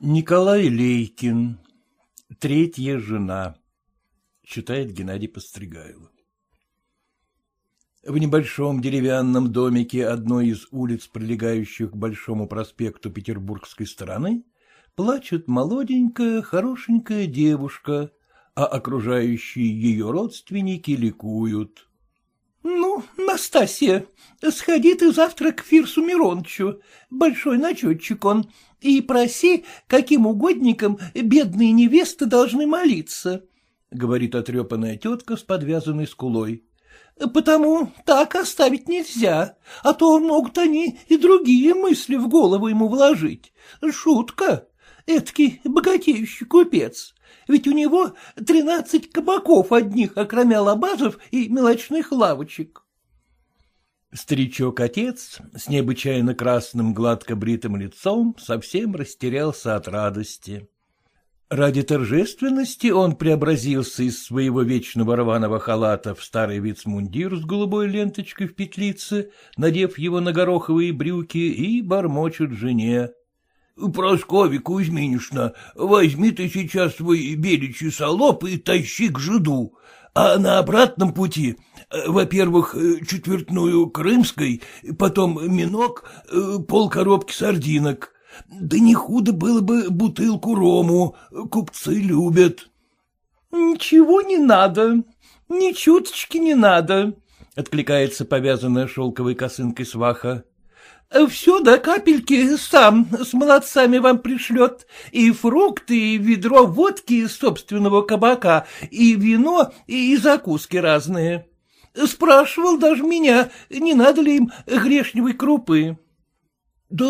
Николай Лейкин. Третья жена. Читает Геннадий Постригайло. В небольшом деревянном домике одной из улиц, прилегающих к Большому проспекту Петербургской стороны, плачет молоденькая, хорошенькая девушка, а окружающие ее родственники ликуют. — Ну, Настасья, сходи ты завтра к Фирсу Мирончу, большой начетчик он, и проси, каким угодникам бедные невесты должны молиться, — говорит отрепанная тетка с подвязанной скулой. — Потому так оставить нельзя, а то могут они и другие мысли в голову ему вложить. Шутка. Эдакий богатеющий купец. Ведь у него тринадцать кабаков одних, окромя лабазов и мелочных лавочек. Старичок-отец с необычайно красным гладко бритым лицом совсем растерялся от радости. Ради торжественности он преобразился из своего вечного рваного халата в старый вицмундир с голубой ленточкой в петлице, надев его на гороховые брюки, и бормочет жене. — Прасковья Кузьминишна, возьми ты сейчас свой беличий солоп и тащи к жиду, а на обратном пути, э, во-первых, э, четвертную крымской, потом минок, э, полкоробки сардинок. Да не худо было бы бутылку рому, купцы любят. — Ничего не надо, ни чуточки не надо, — откликается повязанная шелковой косынкой сваха. Все до капельки сам с молодцами вам пришлет, и фрукты, и ведро водки из собственного кабака, и вино, и закуски разные. Спрашивал даже меня, не надо ли им грешневой крупы. — Да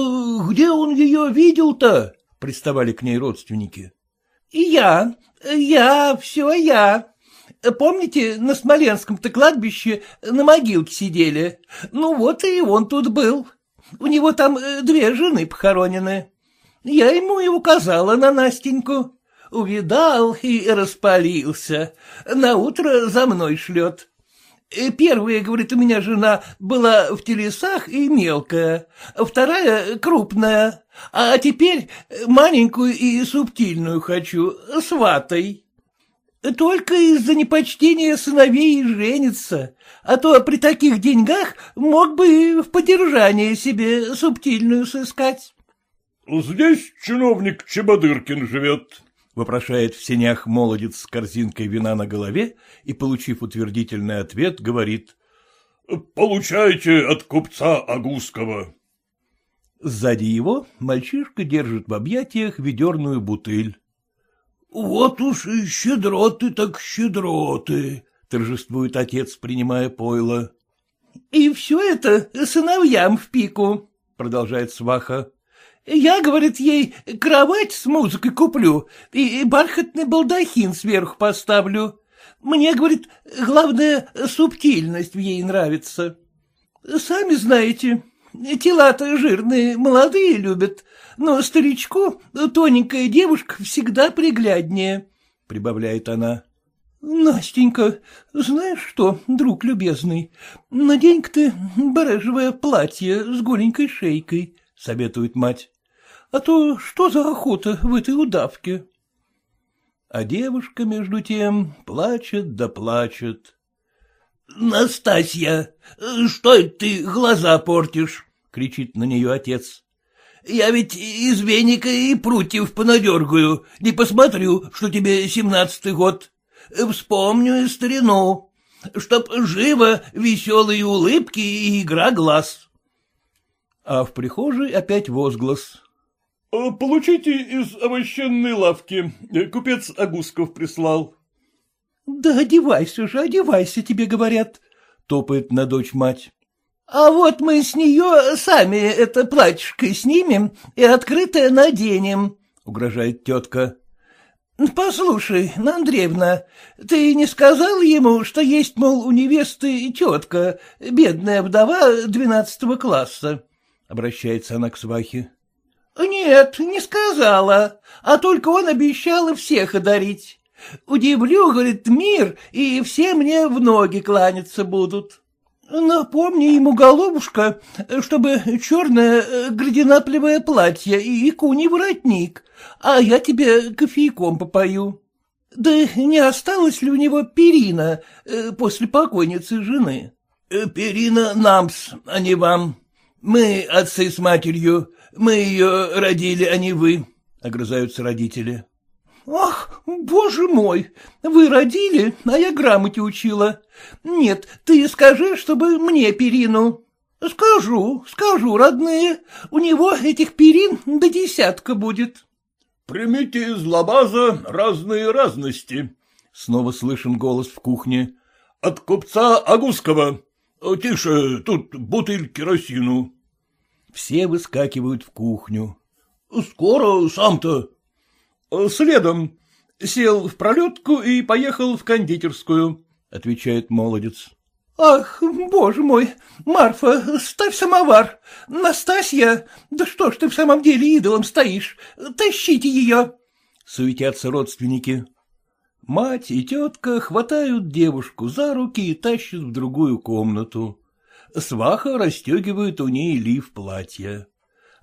где он ее видел-то? — приставали к ней родственники. — Я, я, все я. Помните, на Смоленском-то кладбище на могилке сидели? Ну вот и он тут был. У него там э, две жены похоронены. Я ему и указала на Настеньку. Увидал и распалился. На утро за мной шлет. Э, первая, говорит, у меня жена была в телесах и мелкая, вторая — крупная, а теперь маленькую и субтильную хочу, сватой. Только из-за непочтения сыновей женится, а то при таких деньгах мог бы в поддержание себе субтильную сыскать. — Здесь чиновник Чебодыркин живет, — вопрошает в сенях молодец с корзинкой вина на голове и, получив утвердительный ответ, говорит. — Получайте от купца Агузского. Сзади его мальчишка держит в объятиях ведерную бутыль. Вот уж и щедроты так щедроты, — торжествует отец, принимая пойло. — И все это сыновьям в пику, — продолжает сваха. — Я, говорит, ей кровать с музыкой куплю и бархатный балдахин сверху поставлю. Мне, говорит, главное, субтильность в ей нравится. Сами знаете, Тела-то жирные, молодые любят, но старичку тоненькая девушка всегда пригляднее, — прибавляет она. — Настенька, знаешь что, друг любезный, надень-ка ты барежевое платье с голенькой шейкой, — советует мать. — А то что за охота в этой удавке? А девушка, между тем, плачет да плачет. — Настасья, что ты глаза портишь? — кричит на нее отец. — Я ведь из веника и прутьев понадергаю, не посмотрю, что тебе семнадцатый год. Вспомню и старину, чтоб живо веселые улыбки и игра глаз. А в прихожей опять возглас. — Получите из овощенной лавки, купец Агусков прислал. — Да одевайся же, одевайся, тебе говорят, — топает на дочь мать. — А вот мы с нее сами это платьишко снимем и открытое наденем, — угрожает тетка. — Послушай, Андреевна, ты не сказал ему, что есть, мол, у невесты тетка, бедная вдова двенадцатого класса? — обращается она к свахе. — Нет, не сказала, а только он обещал всех одарить. Удивлю, говорит, мир, и все мне в ноги кланяться будут. — Напомни ему, головушка, чтобы черное э, градинаплевое платье и куний воротник, а я тебе кофейком попою. Да не осталось ли у него перина э, после покойницы жены? Э, — Перина намс, а не вам. Мы отцы с матерью, мы ее родили, а не вы, — огрызаются родители. — Ах, боже мой, вы родили, а я грамоте учила. Нет, ты скажи, чтобы мне перину. — Скажу, скажу, родные, у него этих перин до десятка будет. — Примите из лабаза разные разности, — снова слышен голос в кухне. — От купца Агускова. Тише, тут бутыль керосину. Все выскакивают в кухню. — Скоро сам-то. — Следом. Сел в пролетку и поехал в кондитерскую, — отвечает молодец. — Ах, боже мой, Марфа, ставь самовар. Настасья, да что ж ты в самом деле идолом стоишь? Тащите ее. Суетятся родственники. Мать и тетка хватают девушку за руки и тащат в другую комнату. Сваха расстегивает у ней лиф платья.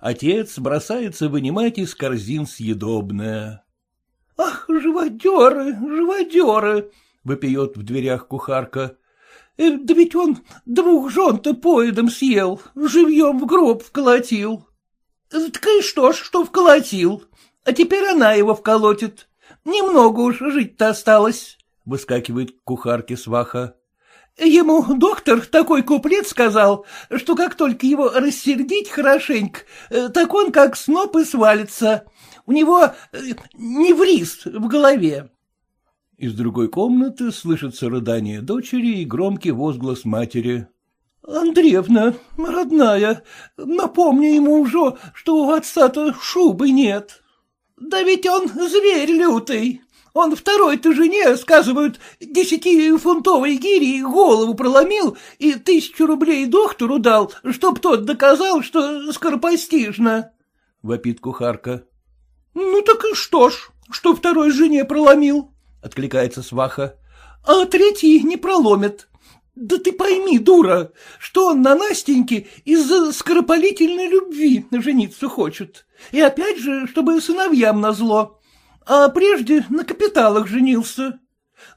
Отец бросается вынимать из корзин съедобное. — Ах, живодеры, живодеры! — выпьет в дверях кухарка. Э, — Да ведь он двух жен-то поедом съел, живьем в гроб вколотил. — Так и что ж, что вколотил? А теперь она его вколотит. Немного уж жить-то осталось, — выскакивает к кухарке сваха. Ему доктор такой куплет сказал, что как только его рассердить хорошенько, э, так он как сноп и свалится. У него э, невриз в голове. Из другой комнаты слышится рыдание дочери и громкий возглас матери. — Андреевна, родная, напомни ему уже, что у отца-то шубы нет. — Да ведь он зверь лютый. Он второй-то жене, сказывают, десятифунтовой гири голову проломил и тысячу рублей доктору дал, чтоб тот доказал, что скоропостижно. — вопит кухарка. — Ну так и что ж, что второй жене проломил? — откликается сваха. — А третий не проломит. Да ты пойми, дура, что он на Настеньке из-за скоропалительной любви жениться хочет. И опять же, чтобы сыновьям назло а прежде на капиталах женился.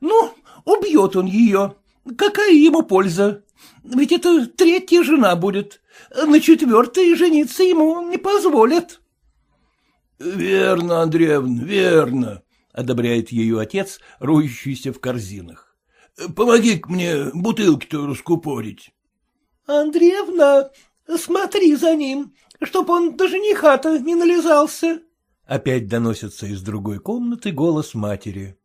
Ну, убьет он ее. Какая ему польза? Ведь это третья жена будет. На четвертой жениться ему не позволят. — Верно, Андреевна, верно, — одобряет ее отец, рующийся в корзинах. — Помоги-ка мне бутылки-то раскупорить. — Андреевна, смотри за ним, чтоб он до жениха-то не нализался. Опять доносится из другой комнаты голос матери.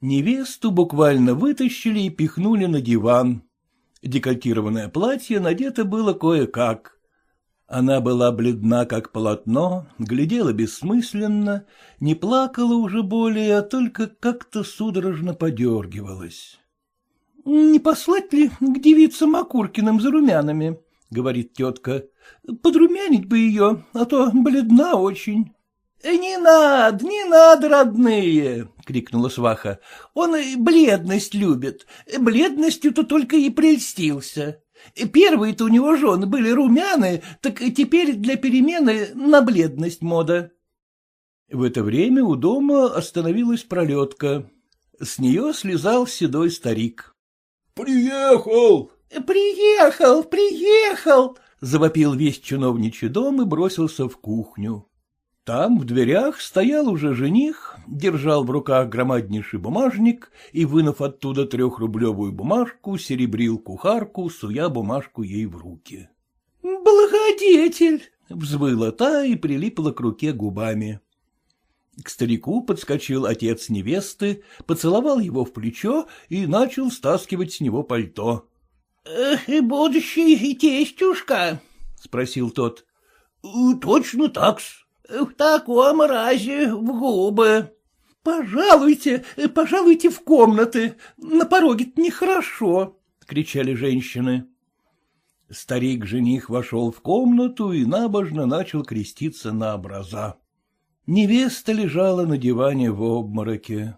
Невесту буквально вытащили и пихнули на диван. Декольтированное платье надето было кое-как. Она была бледна, как полотно, глядела бессмысленно, не плакала уже более, а только как-то судорожно подергивалась. — Не послать ли к девицам Макуркиным за румянами? — говорит тетка. — Подрумянить бы ее, а то бледна очень. «Э, — Не надо, не надо, родные! — крикнула сваха. — Он бледность любит. Бледностью-то только и прельстился. Первые-то у него жены были румяные, так теперь для перемены на бледность мода. В это время у дома остановилась пролетка. С нее слезал седой старик. — Приехал! — Приехал, приехал! — завопил весь чиновничий дом и бросился в кухню. Там в дверях стоял уже жених, держал в руках громаднейший бумажник и, вынув оттуда трехрублевую бумажку, серебрил кухарку, суя бумажку ей в руки. — Благодетель! — взвыла та и прилипла к руке губами. К старику подскочил отец невесты, поцеловал его в плечо и начал стаскивать с него пальто. — Будущий тестюшка? — спросил тот. — Точно так-с. — В таком разе в губы. — Пожалуйте, пожалуйте в комнаты, на пороге нехорошо, — кричали женщины. Старик-жених вошел в комнату и набожно начал креститься на образа. Невеста лежала на диване в обмороке.